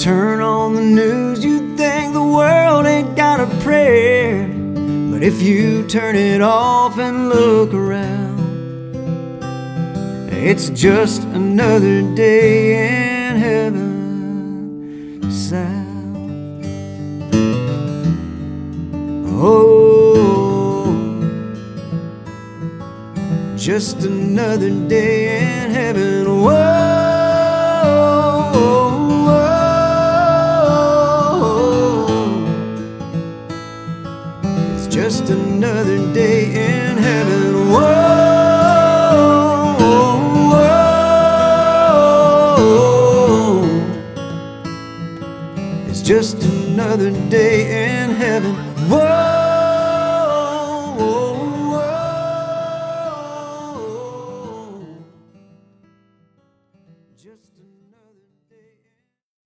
turn on the news, you think the world ain't got a prayer. But if you turn it off and look around, it's just another day in heaven south. Oh, just another day in heaven. Just another day in heaven. Whoa, whoa, It's just another day in heaven. Whoa, whoa, whoa. Just